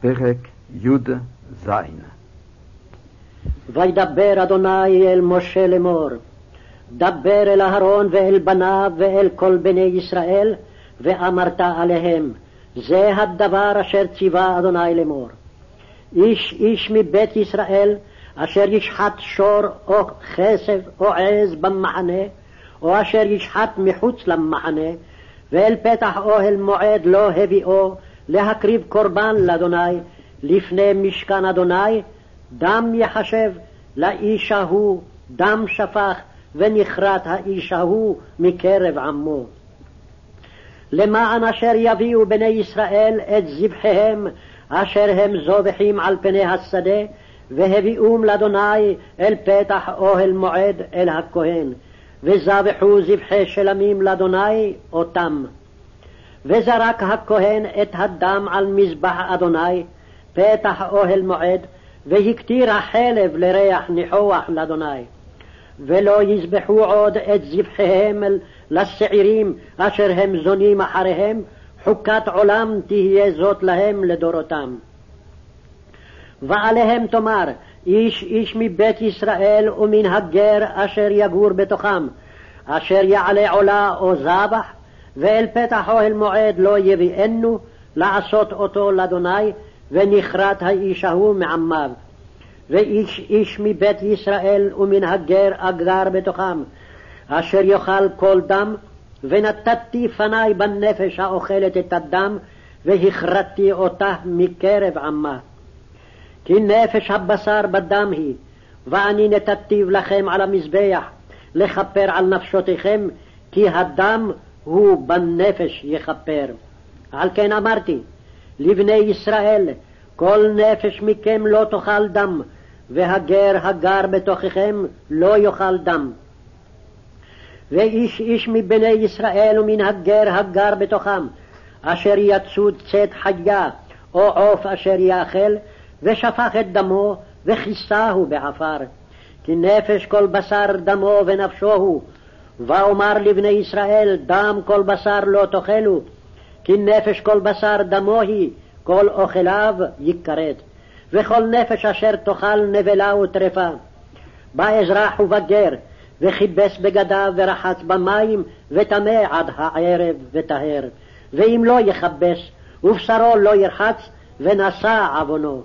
פרק י"ז וידבר אדוני אל משה לאמור, דבר אל אהרון ואל בניו ואל כל בני ישראל, ואמרת עליהם, זה הדבר אשר ציווה אדוני לאמור. איש איש מבית ישראל, אשר ישחט שור או כסף או עז במחנה, או אשר ישחט מחוץ למחנה, ואל פתח אוהל מועד לא הביאו, להקריב קורבן לאדוני, לפני משכן אדוני, דם יחשב לאיש ההוא, דם שפך, ונכרת האיש ההוא מקרב עמו. למען אשר יביאו בני ישראל את זבחיהם, אשר הם זובחים על פני השדה, והביאום לאדוני אל פתח אוהל מועד אל הכהן, וזבחו זבחי שלמים לאדוני אותם. וזרק הכהן את הדם על מזבח אדוני, פתח אוהל מועד, והקטיר החלב לריח ניחוח לאדוני. ולא יזבחו עוד את זבחיהם לשעירים אשר הם זונים אחריהם, חוקת עולם תהיה זאת להם לדורותם. ועליהם תאמר, איש איש מבית ישראל ומן הגר אשר יגור בתוכם, אשר יעלה עולה או זבח, ואל פתח אוהל מועד לא יביאנו, לעשות אותו לאדוני, ונכרת האיש ההוא מעמיו. ואיש איש מבית ישראל ומן הגר אגר בתוכם, אשר יאכל כל דם, ונתתי פני בנפש האוכלת את הדם, והכרתי אותה מקרב עמה. כי נפש הבשר בדם היא, ואני נתתיו לכם על המזבח, לכפר על נפשותיכם, כי הדם הוא בנפש יכפר. על כן אמרתי, לבני ישראל, כל נפש מכם לא תאכל דם, והגר הגר בתוככם לא יאכל דם. ואיש איש מבני ישראל ומן הגר הגר בתוכם, אשר יצוד צאת חיה, או עוף אשר יאכל, ושפך את דמו, וכיסהו בעפר. כי נפש כל בשר דמו ונפשו הוא, ואומר לבני ישראל, דם כל בשר לא תאכלו, כי נפש כל בשר דמו היא, כל אוכליו יכרת. וכל נפש אשר תאכל נבלה וטרפה. בא אזרח ובגר, וכיבס בגדיו ורחץ במים, וטמא עד הערב וטהר. ואם לא יכבס, ובשרו לא ירחץ, ונשא עוונו.